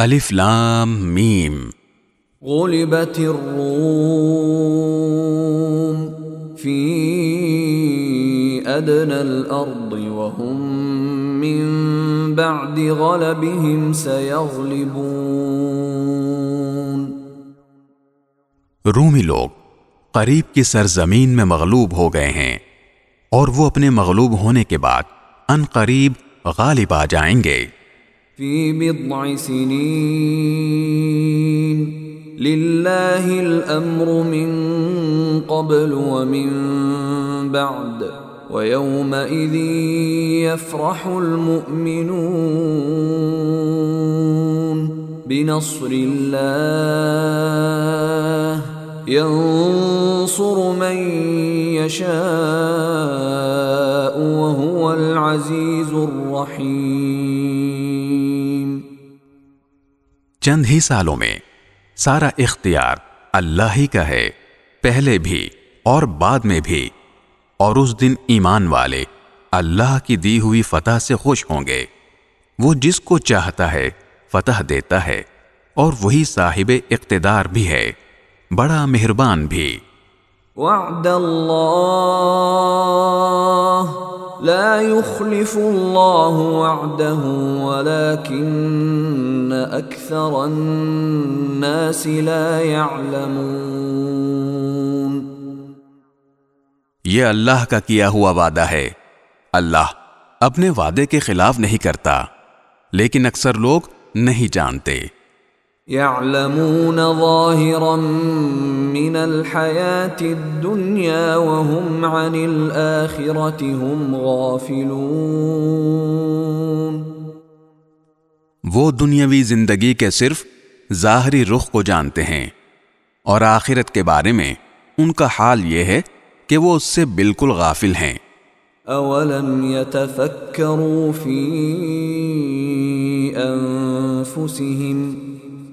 الف لام میم۔ غلبت الروم في أدنى الأرض وهم من بعد غلبهم سيغلبون۔ رومی لوگ قریب کی سرزمین میں مغلوب ہو گئے ہیں اور وہ اپنے مغلوب ہونے کے بعد ان قریب غالب آ جائیں گے۔ في بضع سنين لله الأمر من قبل ومن بعد ويومئذ يفرح المؤمنون بنصر الله ينصر من يشاء وهو العزيز الرحيم چند ہی سالوں میں سارا اختیار اللہ ہی کا ہے، پہلے بھی اور بعد میں بھی۔ اور اس دن ایمان والے اللہ کی دی ہوئی فتح سے خوش ہوں گے۔ وہ جس کو چاہتا ہے فتح دیتا ہے، اور وہی صاحب اقتدار بھی ہے۔ بڑا مہربان بھی۔ وعد الله لا يخلف الله وعده ولكن أكثر الناس لا يعلمون. یہ اللہ کا کیا ہوا وعدہ ہے؟ اللہ اپنے وعدے کے خلاف نہیں کرتا، لیکن اکثر لوگ نہیں جانتے۔ يعلمون ظاهرا من الحياة الدنيا وهم عن الآخرة هم غافلون. وہ دنیاوی زندگی کے صرف ظاہری رخ کو جانتے ہیں اور آخرت کے بارے میں ان کا حال یہ ہے کہ وہ اس سے بالکل غافل ہیں۔ اولم يتفكروا في انفسهم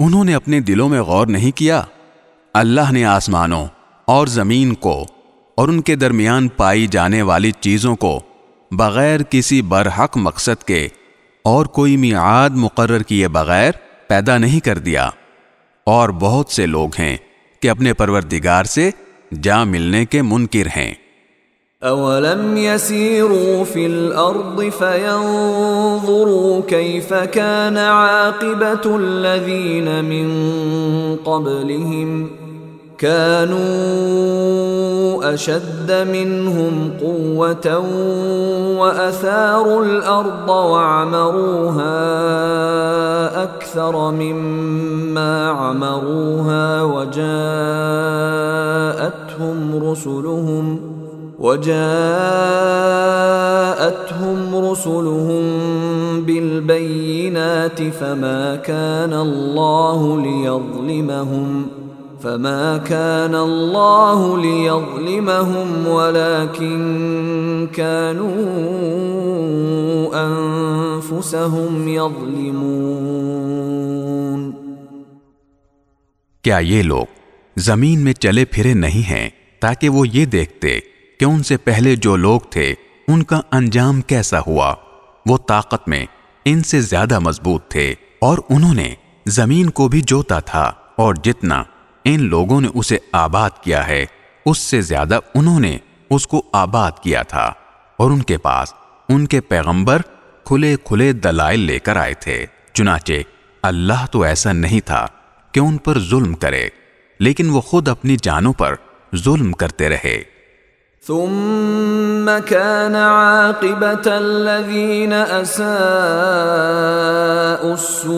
انہوں نے اپنے دلوں میں غور نہیں کیا۔ اللہ نے آسمانوں اور زمین کو اور ان کے درمیان پائی جانے والی چیزوں کو بغیر کسی برحق مقصد کے اور کوئی میعاد مقرر کیے بغیر پیدا نہیں کر دیا۔ اور بہت سے لوگ ہیں کہ اپنے پروردگار سے جا ملنے کے منکر ہیں۔ اولم يسيروا في الارض فينظروا كيف كان عاقبه الذين من قبلهم كانوا اشد منهم قوه واثاروا الارض وعمروها اكثر مما عمروها وجاءتهم رسلهم وجاءتهم رسلهم بالبينات فما كان الله ليظلمهم فما كان الله ليظلمهم ولكن كانوا انفسهم يظلمون۔ کیا یہ لوگ زمین میں چلے پھرے نہیں ہیں تاکہ وہ یہ دیکھتے؟ کہ ان سے پہلے جو لوگ تھے، ان کا انجام کیسا ہوا؟ وہ طاقت میں ان سے زیادہ مضبوط تھے اور انہوں نے زمین کو بھی جوتا تھا اور جتنا ان لوگوں نے اسے آباد کیا ہے، اس سے زیادہ انہوں نے اس کو آباد کیا تھا اور ان کے پاس ان کے پیغمبر کھلے کھلے دلائل لے کر آئے تھے۔ چنانچہ اللہ تو ایسا نہیں تھا کہ ان پر ظلم کرے، لیکن وہ خود اپنی جانوں پر ظلم کرتے رہے۔ ثم كان عاقبة الذين أساءوا السوء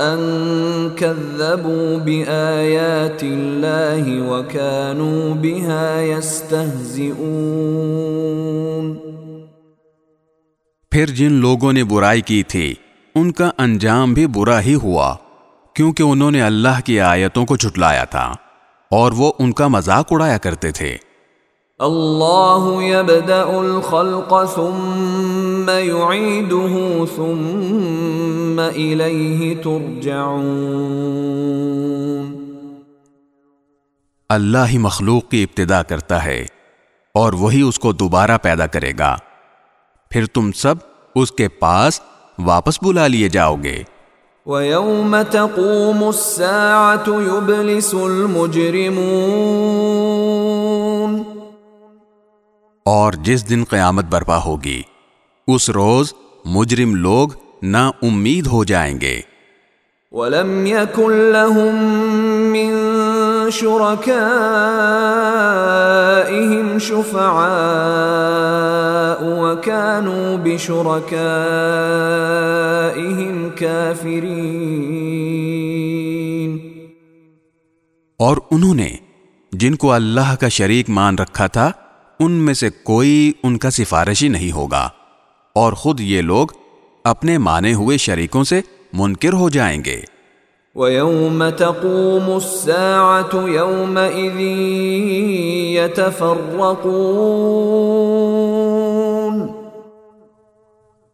أن كذبوا بآيات الله وكانوا بها يستهزئون. پھر جن لوگوں نے برائی کی تھی، ان کا انجام بھی برا ہی ہوا۔ کیونکہ انہوں نے اللہ کی آیتوں کو جھٹلایا تھا اور وہ ان کا مذاق اڑایا کرتے تھے۔ اللہ يبدأ الخلق ثم يعيده ثم إليه ترجعون۔ اللہ ہی مخلوق کی ابتدا کرتا ہے اور وہی اس کو دوبارہ پیدا کرے گا۔ پھر تم سب اس کے پاس واپس بلا لیے جاؤ گے۔ وَيَوْمَ تَقُومُ السَّاعَةُ يُبْلِسُ الْمُجْرِمُونَ اور جس دن قیامت برپا ہوگی اس روز مجرم لوگ نا امید ہو جائیں گے۔ وَلَمْ يَكُنْ لَهُم مِّن شُرَكَائِهِمْ شُفَعَاءُ وَكَانُوا بِشُرَكَائِهِمْ كَافِرِينَ اور انہوں نے جن کو اللہ کا شریک مان رکھا تھا ان میں سے کوئی ان کا سفارشی نہیں ہوگا۔ اور خود یہ لوگ اپنے مانے ہوئے شریکوں سے منکر ہو جائیں گے۔ وَيَوْمَ تَقُومُ السَّاعَةُ يَوْمَئِذٍ يَتَفَرَّقُونَ۔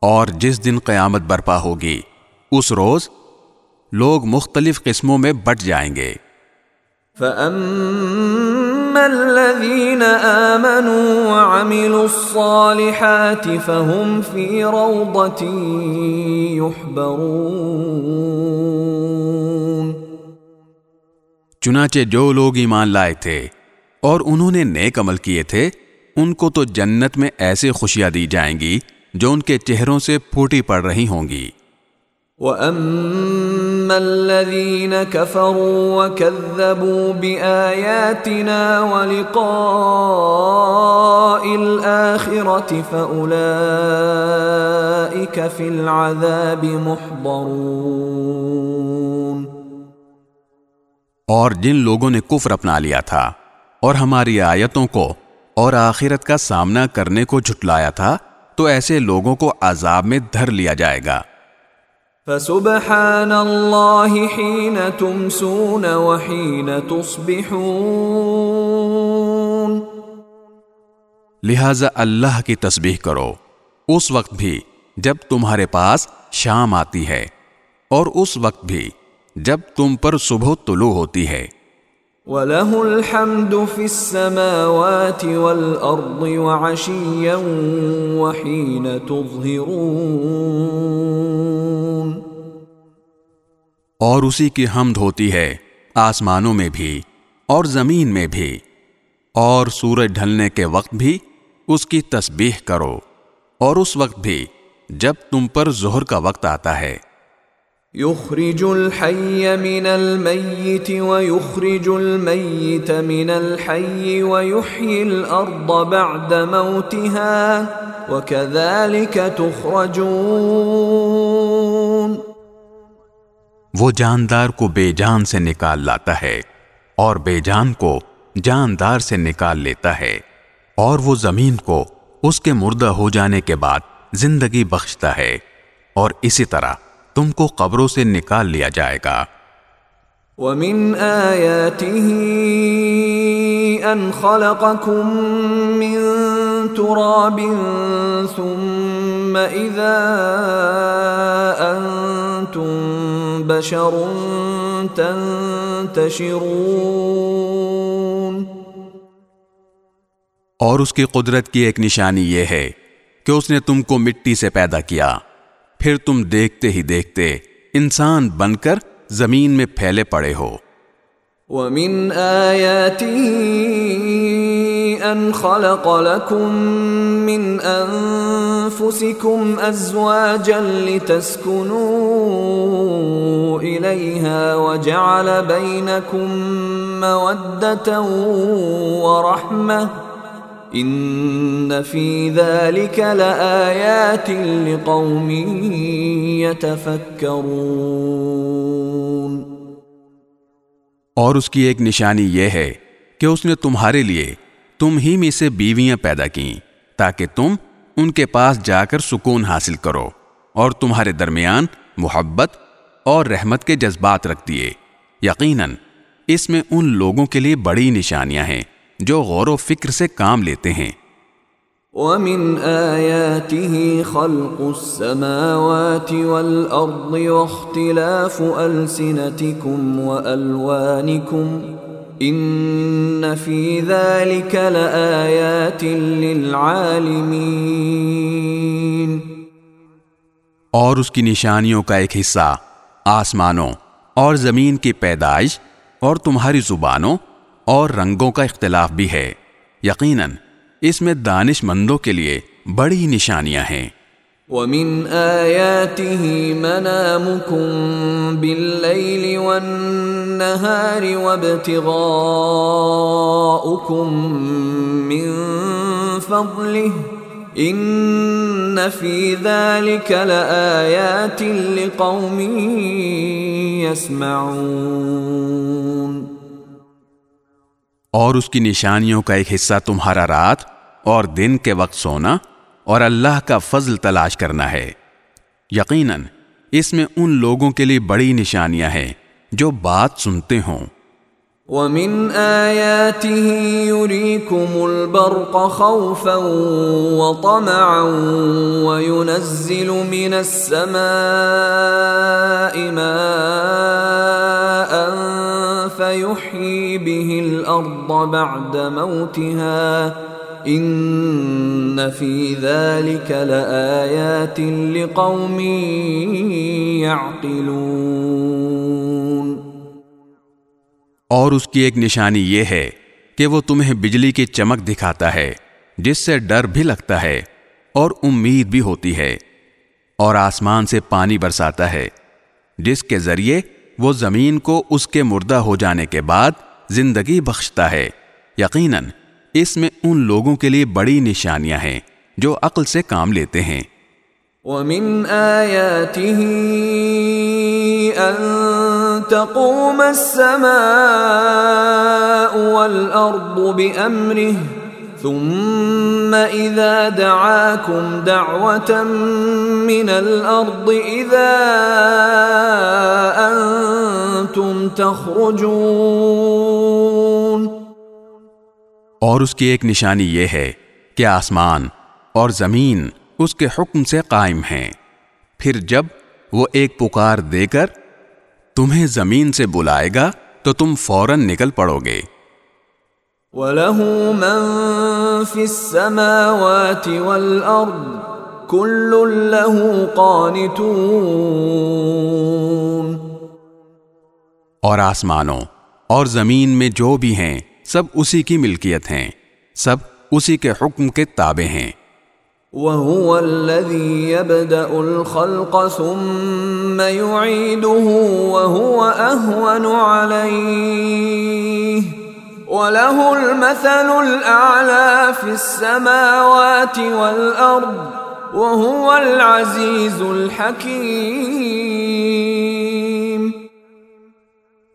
اور جس دن قیامت برپا ہوگی اس روز لوگ مختلف قسموں میں بٹ جائیں گے۔ فَأَمَّا الَّذِينَ آمَنُوا وَعَمِلُوا الصَّالِحَاتِ فَهُمْ فِي رَوْضَةٍ يُحْبَرُونَ۔ چنانچہ جو لوگ ایمان لائے تھے اور انہوں نے نیک عمل کیے تھے ان کو تو جنت میں ایسے خوشیاں دی جائیں گی جو ان کے چہروں سے پھوٹی پڑ رہی ہوں گی۔ وَأَمَّا الَّذِينَ كَفَرُوا وَكَذَّبُوا بِآيَاتِنَا وَلِقَاءِ الْآخِرَةِ فَأُولَئِكَ فِي الْعَذَابِ مُحْضَرُونَ اور جن لوگوں نے کفر اپنا لیا تھا اور ہماری آیتوں کو اور آخرت کا سامنا کرنے کو جھٹلایا تھا، تو ایسے لوگوں کو عذاب میں دھر لیا جائے گا۔ فسبحان اللہ حین تمسون وحین تصبحون. لہذا اللہ کی تسبیح کرو۔ اس وقت بھی جب تمہارے پاس شام آتی ہے اور اس وقت بھی جب تم پر صبح طلوع ہوتی ہے۔ وَلَهُ الْحَمْدُ فِي السَّمَاوَاتِ وَالْأَرْضِ وَعَشِيًّا وَحِينَ تُظْهِرُونَ اور اسی کی حمد ہوتی ہے آسمانوں میں بھی اور زمین میں بھی۔ اور سورج ڈھلنے کے وقت بھی اس کی تسبیح کرو اور اس وقت بھی جب تم پر ظہر کا وقت آتا ہے۔ يخرج الحي من الميت ويخرج الميت من الحي ويحيي الأرض بعد موتها وكذلك تخرجون وہ جاندار کو بے جان سے نکال لاتا ہے اور بے جان کو جاندار سے نکال لیتا ہے اور وہ زمین کو اس کے مردہ ہو جانے کے بعد زندگی بخشتا ہے اور اسی طرح تم کو قبروں سے نکال لیا جائے گا۔ ومن آياته أن خلقكم من تراب ثم إذا أنتم بشر تنتشرون۔ اور اس کی قدرت کی ایک نشانی یہ ہے کہ اس نے تم کو مٹی سے پیدا کیا۔ پھر تم دیکھتے ہی دیکھتے انسان بن کر زمین میں پھیلے پڑے ہو۔ ومن آياته أن خلق لكم من أنفسكم أزواجا لتسكنوا إليها وجعل بينكم مودة ورحمة إن في ذلك لآيات لقوم يتفكرون اور اس کی ایک نشانی یہ ہے کہ اس نے تمہارے لیے تم ہی میں سے بیویاں پیدا کی تاکہ تم ان کے پاس جا کر سکون حاصل کرو اور تمہارے درمیان محبت اور رحمت کے جذبات رکھ دیے۔ یقیناً اس میں ان لوگوں کے لیے بڑی نشانیاں ہیں۔ جو غور و فکر سے کام لیتے ہیں۔ ومن آياته خلق السماوات والأرض واختلاف ألسنتكم وألوانكم إن في ذلك لآيات للعالمين۔ اور اس کی نشانیوں کا ایک حصہ آسمانوں اور زمین کی پیدائش اور تمہاری زبانوں اور رنگوں کا اختلاف بھی ہے۔ یقیناً، اس میں دانش مندوں کے لیے بڑی نشانیاں ہیں۔ ومن آياته منامكم بالليل والنهار وابتغاؤكم من فضله إن في ذلك لآيات لقوم يسمعون اور اس کی نشانیوں کا ایک حصہ تمہارا رات اور دن کے وقت سونا اور اللہ کا فضل تلاش کرنا ہے۔ یقیناً اس میں ان لوگوں کے لیے بڑی نشانیاں ہیں جو بات سنتے ہوں۔ ومن آياته يريكم البرق خوفا وطمعا وينزل من السماء ماء فيحيي به الأرض بعد موتها ان في ذلك لآيات لقوم يعقلون اور اس کی ایک نشانی یہ ہے کہ وہ تمہیں بجلی کی چمک دکھاتا ہے، جس سے ڈر بھی لگتا ہے اور امید بھی ہوتی ہے، اور آسمان سے پانی برساتا ہے، جس کے ذریعے وہ زمین کو اس کے مردہ ہو جانے کے بعد زندگی بخشتا ہے۔ یقیناً اس میں ان لوگوں کے لیے بڑی نشانیاں ہیں جو عقل سے کام لیتے ہیں۔ ومن آياته أن تقوم السماء والأرض بأمره ثم إذا دعاكم دعوة من الأرض إذا أنتم تخرجون اور اس کی ایک نشانی یہ ہے کہ آسمان اور زمین اس کے حکم سے قائم ہیں۔ پھر جب وہ ایک پکار دے کر تمہیں زمین سے بلائے گا تو تم فوراً نکل پڑو گے۔ وله من في السماوات والأرض كل له قانتون اور آسمانوں اور زمین میں جو بھی ہیں سب اسی کی ملکیت ہیں سب اسی کے حکم کے تابع ہیں۔ وهو الذي يبدأ الخلق ثم يعيده وهو أهون عليه وله المثل الأعلى في السماوات والأرض، وهو العزيز الحكيم.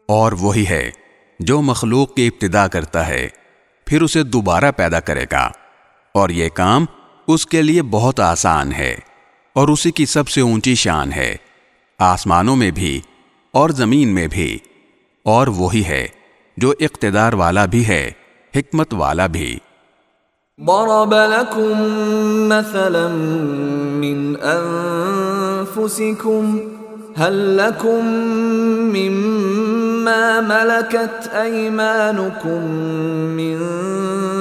اور وہی ہے جو مخلوق کی ابتدا کرتا ہے، پھر اسے دوبارہ پیدا کرے گا۔ اور یہ کام اس کے لیے بہت آسان ہے، اور اسی کی سب سے اونچی شان ہے۔ آسمانوں میں بھی اور زمین میں بھی۔ اور وہی ہے جو اقتدار والا بھی ہے، حکمت والا بھی۔ ضرب لكم مثلا من أنفسكم، هل لكم مما ملكت أيمانكم من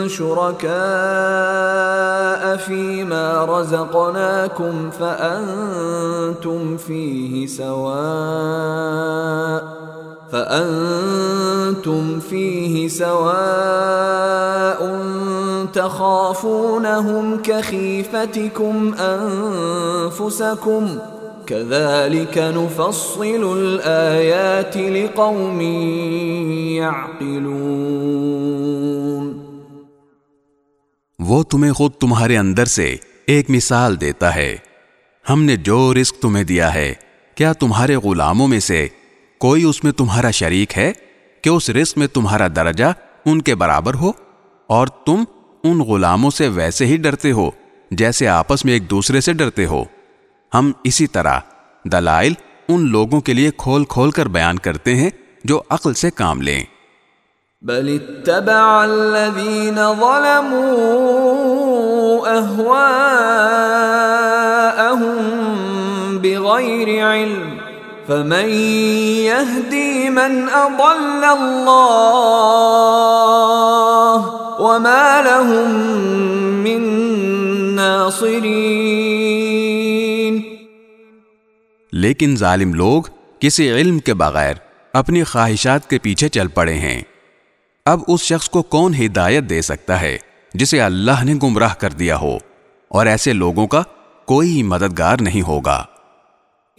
شركاء فيما رزقناكم فأنتم فيه سواء۔ فأنتم فيه سواء تخافونهم كخيفتكم أنفسكم كذلك نفصل الآيات لقوم يعقلون وہ تمہیں خود تمہارے اندر سے ایک مثال دیتا ہے۔ ہم نے جو رزق تمہیں دیا ہے، کیا تمہارے غلاموں میں سے کوئی اس میں تمہارا شریک ہے کہ اس رزق میں تمہارا درجہ ان کے برابر ہو؟ اور تم ان غلاموں سے ویسے ہی ڈرتے ہو، جیسے آپس میں ایک دوسرے سے ڈرتے ہو۔ ہم اسی طرح دلائل ان لوگوں کے لیے کھول کھول کر بیان کرتے ہیں جو عقل سے کام لیں۔ بل اتبع الذين ظلموا اهواءهم بغير علم۔ فمن يهدي من اضل الله وما لهم من ناصرين لیکن ظالم لوگ کسی علم کے بغیر اپنی خواہشات کے پیچھے چل پڑے ہیں۔ اب اس شخص کو کون ہدایت دے سکتا ہے جسے اللہ نے گمراہ کر دیا ہو؟ اور ایسے لوگوں کا کوئی مددگار نہیں ہوگا۔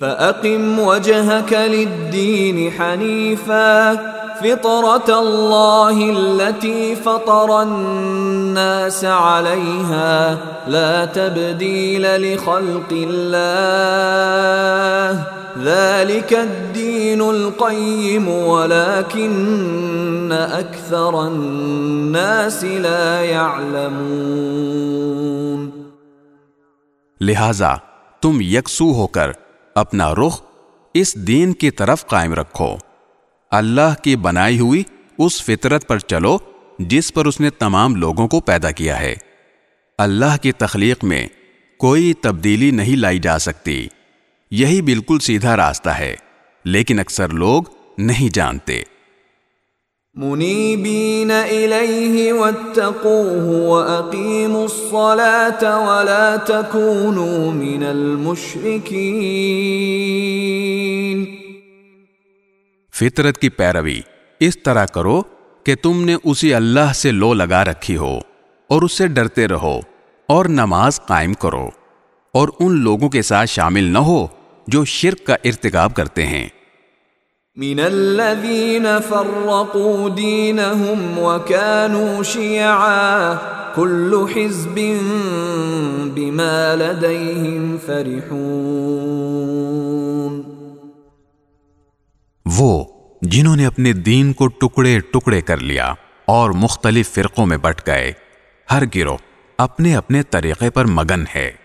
فَأَقِمْ وَجْهَكَ لِلدِّينِ حَنِيفًا. فطرة الله التي فطر الناس عليها. لا تبديل لخلق الله. ذلك الدين القيم، ولكن أكثر الناس لا يعلمون. لہذا تم یکسو ہو کر اپنا رخ اس دین کی طرف قائم رکھو۔ اللہ کی بنائی ہوئی اس فطرت پر چلو جس پر اس نے تمام لوگوں کو پیدا کیا ہے۔ اللہ کی تخلیق میں کوئی تبدیلی نہیں لائی جا سکتی۔ یہی بالکل سیدھا راستہ ہے، لیکن اکثر لوگ نہیں جانتے۔ منیبین الیہ واتقوہ واقیموا الصلاة ولا تکونوا من المشرکین فطرت کی پیروی اس طرح کرو کہ تم نے اسی اللہ سے لو لگا رکھی ہو اور اس سے ڈرتے رہو اور نماز قائم کرو اور ان لوگوں کے ساتھ شامل نہ ہو جو شرک کا ارتکاب کرتے ہیں۔ من الذين فرقوا دينهم وكانوا شيعا، كل حزب بما لديهم فرحون. وہ جنہوں نے اپنے دین کو ٹکڑے ٹکڑے کر لیا اور مختلف فرقوں میں بٹ گئے، ہر گروہ اپنے اپنے طریقے پر مگن ہے۔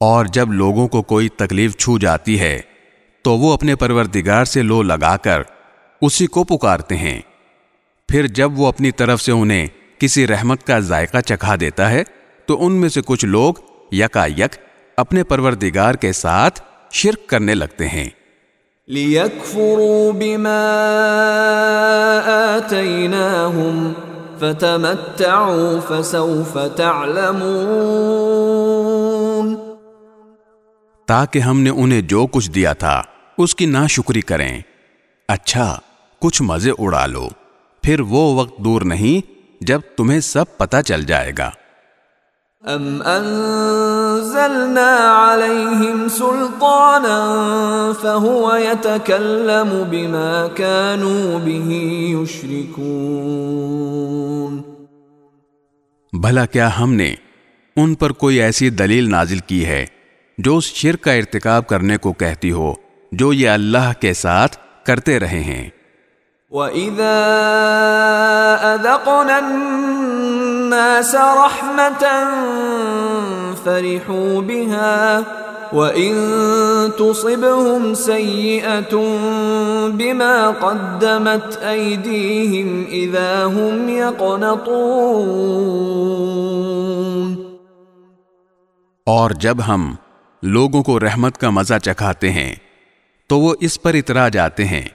اور جب لوگوں کو کوئی تکلیف چھو جاتی ہے، تو وہ اپنے پروردگار سے لو لگا کر اسی کو پکارتے ہیں۔ پھر جب وہ اپنی طرف سے انہیں کسی رحمت کا ذائقہ چکھا دیتا ہے، تو ان میں سے کچھ لوگ یکا یک اپنے پروردگار کے ساتھ شرک کرنے لگتے ہیں۔ لِيَكْفُرُوا بِمَا آتَيْنَاهُمْ فَتَمَتَّعُوا فَسَوْفَ تَعْلَمُونَ تاکہ ہم نے انہیں جو کچھ دیا تھا اس کی ناشکری کریں۔ اچھا کچھ مزے اڑا لو۔ پھر وہ وقت دور نہیں جب تمہیں سب پتا چل جائے گا۔ ام انزلنا عليهم سلطانا فهو يتكلم بما كانوا به يشركون۔ بھلا کیا ہم نے ان پر کوئی ایسی دلیل نازل کی ہے؟ جو اس شرک کا ارتکاب کرنے کو کہتی ہو جو یہ اللہ کے ساتھ کرتے رہے ہیں۔ وَإِذَا أَذَقْنَا النَّاسَ رَحْمَةً فَرِحُوا بِهَا وَإِن تُصِبْهُمْ سَيِّئَةٌ بِمَا قَدَّمَتْ أَيْدِيهِمْ إِذَا هُمْ يَقْنَطُونَ۔ اور جب ہم لوگوں کو رحمت کا مزہ چکھاتے ہیں، تو وہ اس پر اترا جاتے ہیں۔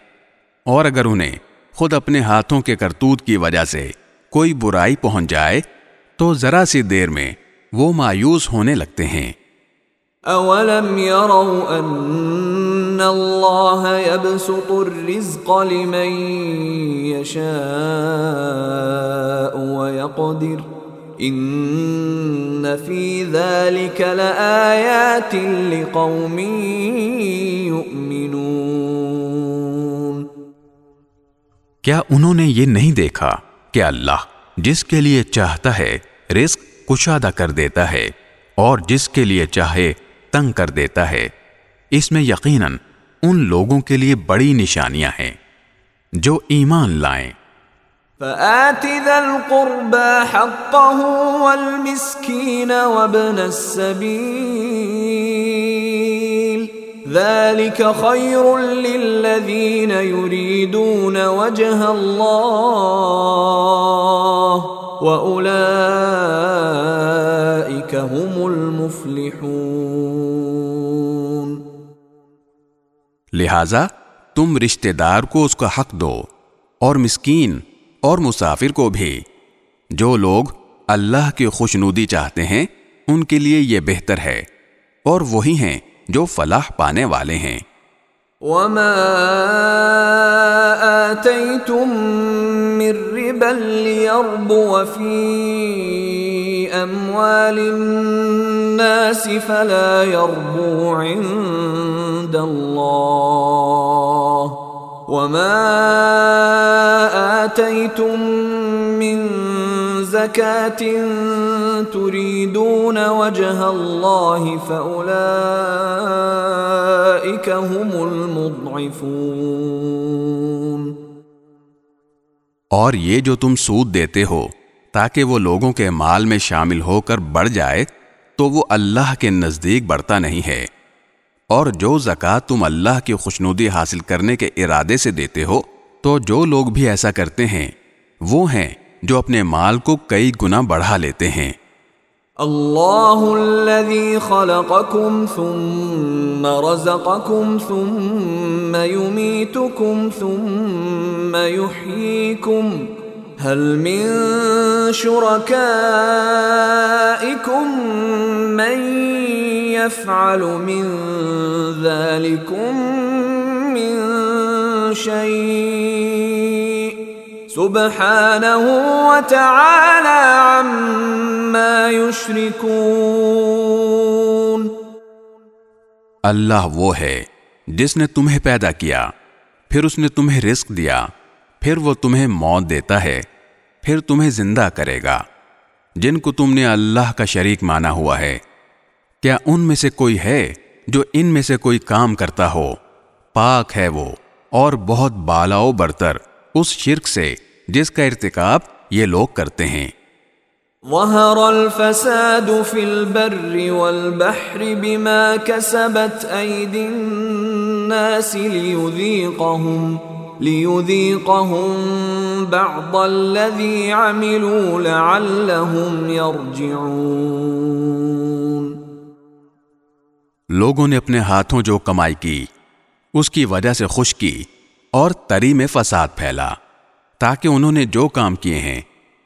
اور اگر انہیں خود اپنے ہاتھوں کے کرتوت کی وجہ سے کوئی برائی پہنچ جائے، تو ذرا سی دیر میں وہ مایوس ہونے لگتے ہیں۔ اولم يروا ان الله يبسط الرزق لمن يشاء ويقدر ان في ذلك لآيات لقوم يؤمنون۔ کیا انہوں نے یہ نہیں دیکھا کہ اللہ جس کے لیے چاہتا ہے رزق کشادہ کر دیتا ہے اور جس کے لیے چاہے تنگ کر دیتا ہے، اس میں یقیناً ان لوگوں کے لیے بڑی نشانیاں ہیں جو ایمان لائیں۔ فآت ذا القربى حقه والمسكين وابن السبيل. ذلك خير للذين يريدون وجه الله وأولئك هم المفلحون. لہذا تم رشتہ دار کو اس کا حق دو اور مسکین اور مسافر کو بھی۔ جو لوگ اللہ کی خوشنودی چاہتے ہیں، ان کے لیے یہ بہتر ہے۔ اور وہی ہیں جو فلاح پانے والے ہیں۔ وما آتيتم من ربا ليربو في أموال الناس فلا يربو عند الله وما آتيتم من زكاة تريدون وجه الله فأولئك هم المضعفون اور یہ جو تم سود دیتے ہو تاکہ وہ لوگوں کے مال میں شامل ہو کر بڑھ جائے تو وہ اللہ کے نزدیک بڑھتا نہیں ہے۔ اور جو زکوٰۃ تم اللہ کی خوشنودی حاصل کرنے کے ارادے سے دیتے ہو، تو جو لوگ بھی ایسا کرتے ہیں، وہ ہیں جو اپنے مال کو کئی گنا بڑھا لیتے ہیں۔ اللہ الذي خلقكم ثم رزقكم ثم يميتكم ثم يحييكم هل من شركائكم من يفعل من ذلكم من شيء؟ سبحانه وتعالى عما يشركون. اللہ وہ ہے جس نے تمہیں پیدا کیا، پھر اس نے تمہیں رزق دیا، پھر وہ تمہیں موت دیتا ہے۔ پھر تمہیں زندہ کرے گا، جن کو تم نے اللہ کا شریک مانا ہوا ہے۔ کیا ان میں سے کوئی ہے جو ان میں سے کوئی کام کرتا ہو؟ پاک ہے وہ، اور بہت بالاؤ برتر، اس شرک سے جس کا ارتکاب یہ لوگ کرتے ہیں۔ ظهر الفساد في البر والبحر بما كسبت أيدي الناس ليذيقهم ليذيقهم بعض الذي عملوا لعلهم يرجعون لوگوں نے اپنے ہاتھوں جو کمائی کی، اس کی وجہ سے خوش کی اور تری میں فساد پھیلا، تاکہ انہوں نے جو کام کیے ہیں،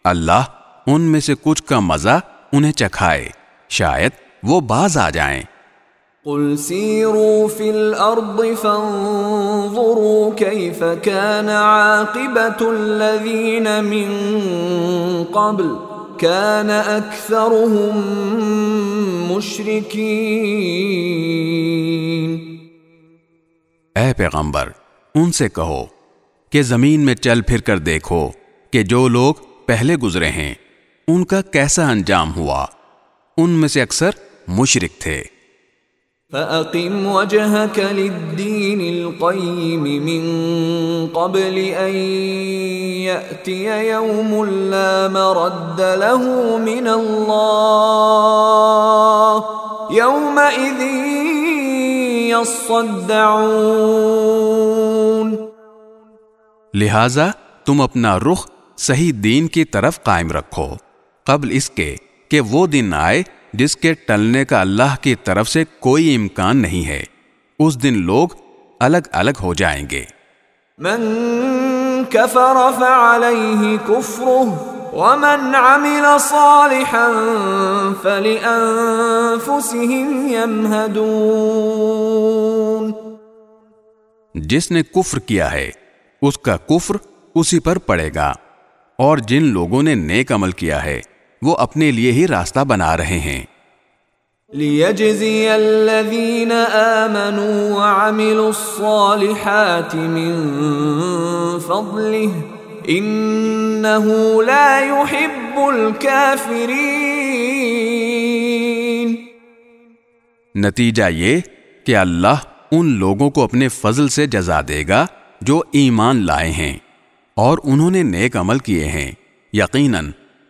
اللہ ان میں سے کچھ کا مزہ انہیں چکھائے، شاید وہ باز آ جائیں۔ قل سيروا في الأرض فانظروا كيف كان عاقبة الذين من قبل كان أكثرهم مشركين اے پیغمبر، ان سے کہو کہ زمین میں چل پھر کر دیکھو کہ جو لوگ پہلے گزرے ہیں، ان کا کیسا انجام ہوا؟ ان میں سے اکثر مشرک تھے۔ فَأَقِمْ وَجْهَكَ لِلدِّينِ الْقَيِّمِ مِنْ قَبْلِ أَنْ يَأْتِيَ يَوْمٌ لَا مَرَدَّ لَهُ مِنَ اللَّهِ يومئذ يصدعون. لہذا تم اپنا رخ صحیح دین کی طرف قائم رکھو قبل اس کے کہ وہ دن آئے جس کے ٹلنے کا اللہ کی طرف سے کوئی امکان نہیں ہے۔ اس دن لوگ الگ الگ ہو جائیں گے۔ من كفر فعليه كفره ومن عمل صالحا فلأنفسهم يمهدون جس نے کفر کیا ہے اس کا کفر اسی پر پڑے گا۔ اور جن لوگوں نے نیک عمل کیا ہے وہ اپنے لیے ہی راستہ بنا رہے ہیں۔ ليجزي الذين آمنوا وعملوا الصالحات من فضله إنه لا يحب الكافرين۔ نتیجہ یہ کہ اللہ ان لوگوں کو اپنے فضل سے جزا دے گا جو ایمان لائے ہیں اور انہوں نے نیک عمل کیے ہیں۔ یقیناً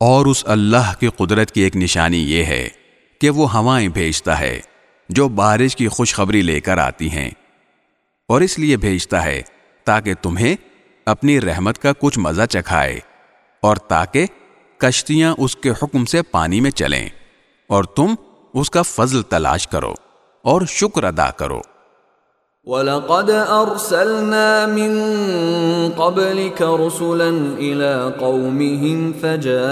اور اس اللہ کی قدرت کی ایک نشانی یہ ہے کہ وہ ہوائیں بھیجتا ہے، جو بارش کی خوشخبری لے کر آتی ہیں۔ اور اس لیے بھیجتا ہے تاکہ تمہیں اپنی رحمت کا کچھ مزہ چکھائے اور تاکہ کشتیاں اس کے حکم سے پانی میں چلیں اور تم اس کا فضل تلاش کرو اور شکر ادا کرو۔ وَلَقَدْ أَرْسَلْنَا مِن قَبْلِكَ رُسُلًا إِلَىٰ قَوْمِهِمْ فَجَاءُوهُم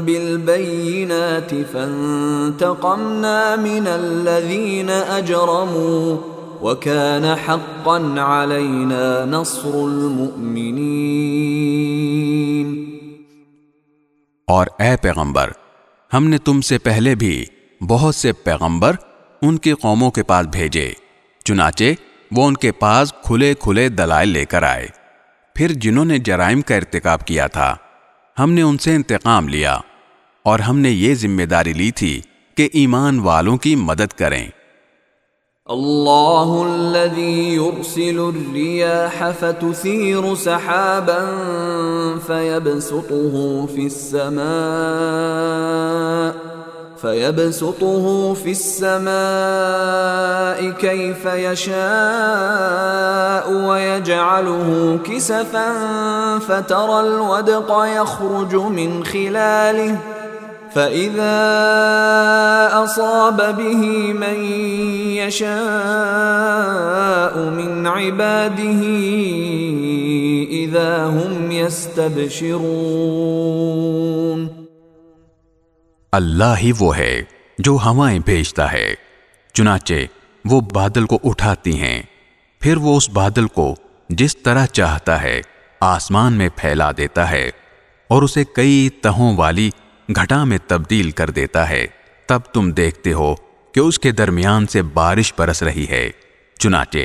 بِالْبَيِّنَاتِ فَانْتَقَمْنَا مِنَ الَّذِينَ أَجْرَمُوا وَكَانَ حَقًّا عَلَيْنَا نَصْرُ الْمُؤْمِنِينَ اور اے پیغمبر، ہم نے تم سے پہلے بھی بہت سے پیغمبر ان کی قوموں کے پاس بھیجے۔ چنانچہ وہ ان کے پاس کھلے کھلے دلائل لے کر آئے۔ پھر جنہوں نے جرائم کا ارتکاب کیا تھا، ہم نے ان سے انتقام لیا اور ہم نے یہ ذمہ داری لی تھی کہ ایمان والوں کی مدد کریں۔ اللہ الذي يرسل الرياح فتثير سحابا فيبسطه في السماء۔ فيبسطه في السماء كيف يشاء ويجعله كسفا فترى الودق يخرج من خلاله فإذا أصاب به من يشاء من عباده إذا هم يستبشرون اللہ ہی وہ ہے جو ہوائیں بھیجتا ہے۔ چنانچہ وہ بادل کو اٹھاتی ہیں۔ پھر وہ اس بادل کو جس طرح چاہتا ہے آسمان میں پھیلا دیتا ہے اور اسے کئی تہوں والی گھٹا میں تبدیل کر دیتا ہے۔ تب تم دیکھتے ہو کہ اس کے درمیان سے بارش برس رہی ہے۔ چنانچہ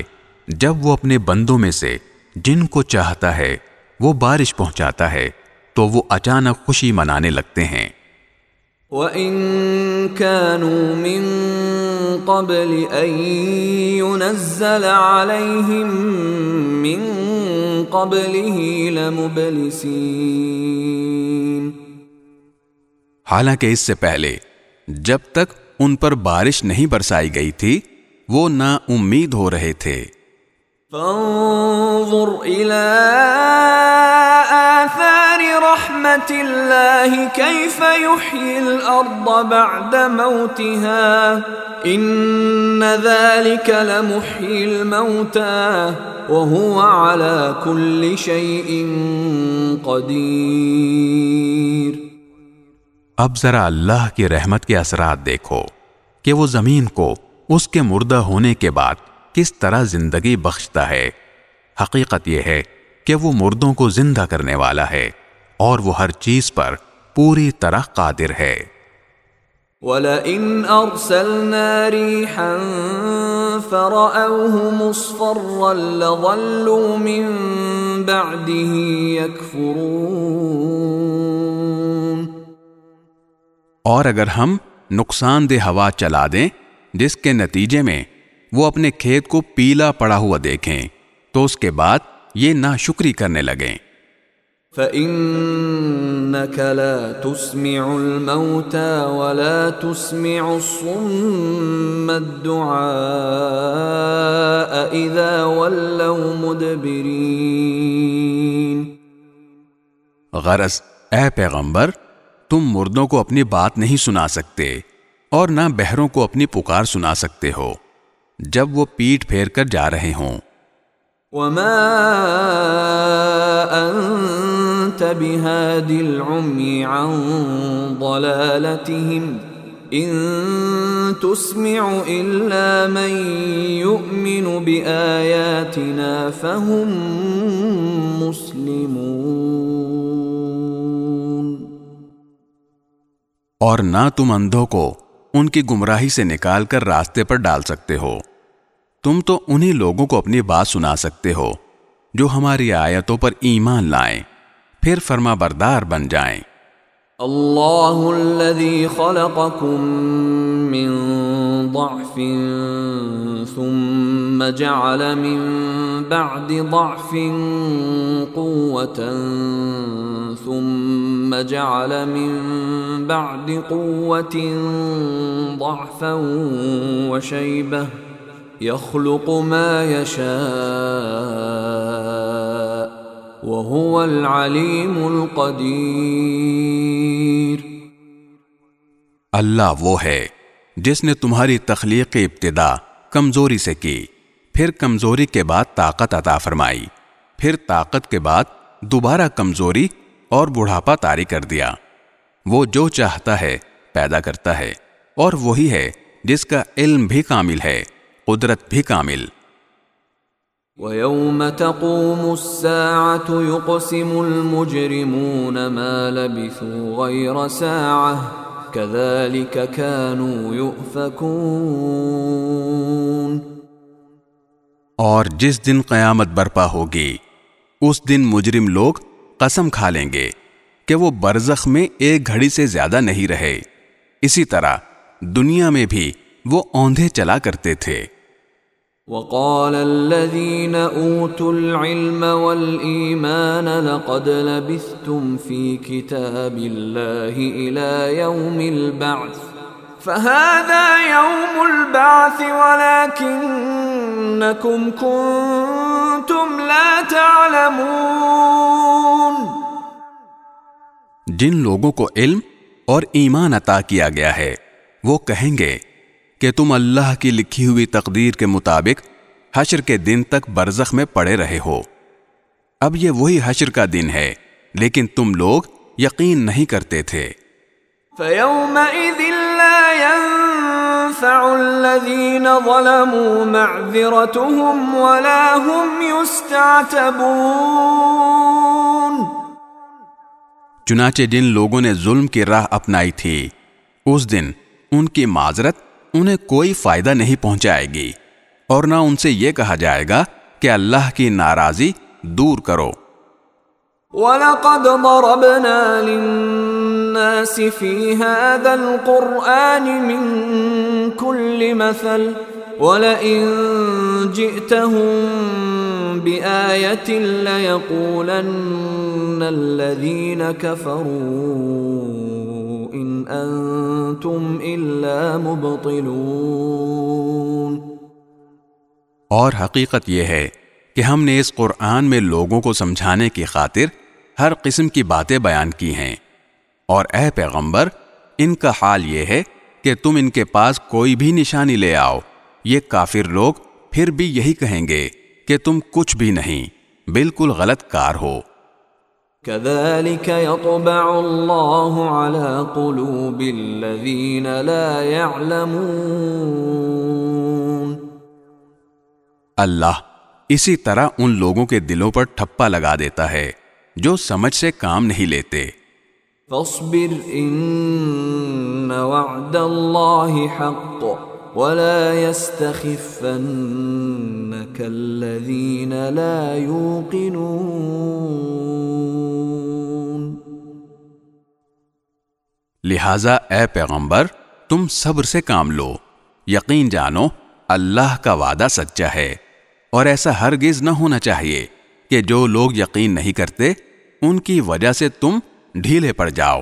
جب وہ اپنے بندوں میں سے جن کو چاہتا ہے وہ بارش پہنچاتا ہے تو وہ اچانک خوشی منانے لگتے ہیں۔ وَإِن كَانُوا مِن قَبْلِ أَن يُنَزَّلَ عَلَيْهِم مِّن قَبْلِهِ لَمُبْلِسِينَ حالانکہ اس سے پہلے جب تک ان پر بارش نہیں برسائی گئی تھی وہ نا امید ہو رہے تھے۔ فانظر الى آثار رحمت اللہ كيف يحيي الارض بعد موتها؟ ان ذلك لمحيي الموتى، وهو على كل شيء قدير. اب ذرا اللہ کی رحمت کے اثرات دیکھو کہ وہ زمین کو اس کے مردہ ہونے کے بعد کس طرح زندگی بخشتا ہے۔ حقیقت یہ ہے کہ وہ مردوں کو زندہ کرنے والا ہے۔ اور وہ ہر چیز پر پوری طرح قادر ہے۔ وَلَئِنْ أَرْسَلْنَا رِيحًا فَرَأَوْهُ مُصْفَرًّا لَظَلُّوا مِن بَعْدِهِ يَكْفُرُونَ۔ اور اگر ہم نقصان دہ ہوا چلا دیں جس کے نتیجے میں وہ اپنے کھیت کو پیلا پڑا ہوا دیکھیں تو اس کے بعد یہ ناشکری کرنے لگیں۔ فَإِنَّكَ لَا تُسْمِعُ الْمَوْتَى وَلَا تُسْمِعُ الصُّمَّ الدُّعَاءَ إِذَا وَلَّوْ مُدْبِرِينَ غرض، اے پیغمبر، تم مردوں کو اپنی بات نہیں سنا سکتے اور نہ بہروں کو اپنی پکار سنا سکتے ہو، جب وہ پیٹ پھیر کر جا رہے ہوں۔ وما انت بهاد العمي عن ضلالتهم ان تسمع الا من يؤمن باياتنا فهم مسلمون۔ اور نہ تم اندھوں کو ان کی گمراہی سے نکال کر راستے پر ڈال سکتے ہو۔ تم تو انہی لوگوں کو اپنی بات سنا سکتے ہو، جو ہماری آیتوں پر ایمان لائیں، پھر فرما بردار بن جائیں۔ اللہ الذي خلقكم من ضعف ثم جعل من بعد ضعف قوة ثم جعل من بعد قوة ضعفا وشيبة يخلق ما يشاء وهو العليم القدير۔ اللہ وہ ہے جس نے تمہاری تخلیق ابتدا کمزوری سے کی، پھر کمزوری کے بعد طاقت عطا فرمائی، پھر طاقت کے بعد دوبارہ کمزوری اور بڑھاپا تاری کر دیا۔ وہ جو چاہتا ہے پیدا کرتا ہے اور وہی ہے جس کا علم بھی کامل ہے۔ قدرت بھی کامل۔ وَيَوْمَ تَقُومُ السَّاعَةُ يُقْسِمُ الْمُجْرِمُونَ مَا لَبِثُوا غَيْرَ سَاعَةٍ كَذَلِكَ كَانُوا يُؤْفَكُونَ۔ اور جس دن قیامت برپا ہوگی اس دن مجرم لوگ قسم کھا لیں گے کہ وہ برزخ میں ایک گھڑی سے زیادہ نہیں رہے۔ اسی طرح دنیا میں بھی وہ اوندھے چلا کرتے تھے۔ وقال الذين اوتوا العلم والايمان لقد لبثتم في كتاب الله الى يوم البعث فهذا يوم البعث ولكنكم كنتم لا تعلمون جن لوگوں کو علم اور ایمان عطا کیا گیا ہے، وہ کہیں گے کہ تم اللہ کی لکھی ہوئی تقدیر کے مطابق حشر کے دن تک برزخ میں پڑے رہے ہو۔ اب یہ وہی حشر کا دن ہے لیکن تم لوگ یقین نہیں کرتے تھے۔ فَيَوْمَئِذٍ لَا يَنفَعُ الَّذِينَ ظَلَمُوا مَعْذِرَتُهُمْ وَلَا هُمْ يُسْتَعْتَبُونَ۔ چنانچہ جن لوگوں نے ظلم کی راہ اپنائی تھی اس دن ان کی معذرت انہیں کوئی فائدہ نہیں پہنچائے گی اور نہ ان سے یہ کہا جائے گا کہ اللہ کی ناراضی دور کرو۔ وَلَقَدْ ضَرَبْنَا لِلنَّاسِ فِي هَذَا الْقُرْآنِ مِنْ كُلِّ مَثَلٍ وَلَئِن جِئْتَهُمْ بِآيَةٍ لَيَقُولَنَّ الَّذِينَ كَفَرُوا إِنْ أَنْتُمْ إِلَّا مُبْطِلُونَ۔ اور حقیقت یہ ہے کہ ہم نے اس قرآن میں لوگوں کو سمجھانے کی خاطر ہر قسم کی باتیں بیان کی ہیں۔ اور اے پیغمبر، ان کا حال یہ ہے کہ تم ان کے پاس کوئی بھی نشانی لے آؤ۔ یہ کافر لوگ پھر بھی یہی کہیں گے کہ تم کچھ بھی نہیں، بالکل غلط کار ہو۔ كذلك يطبع الله على قلوب الذين لا يعلمون. اللہ اسی طرح ان لوگوں کے دلوں پر ٹھپا لگا دیتا ہے جو سمجھ سے کام نہیں لیتے۔ فاصبر ان وعد الله حق۔ ولا يستخفنك الذين لا يوقنون لہذا اے پیغمبر، تم صبر سے کام لو، یقین جانو، اللہ کا وعدہ سچا ہے، اور ایسا ہرگز نہ ہونا چاہیے کہ جو لوگ یقین نہیں کرتے، ان کی وجہ سے تم ڈھیلے پڑ جاؤ۔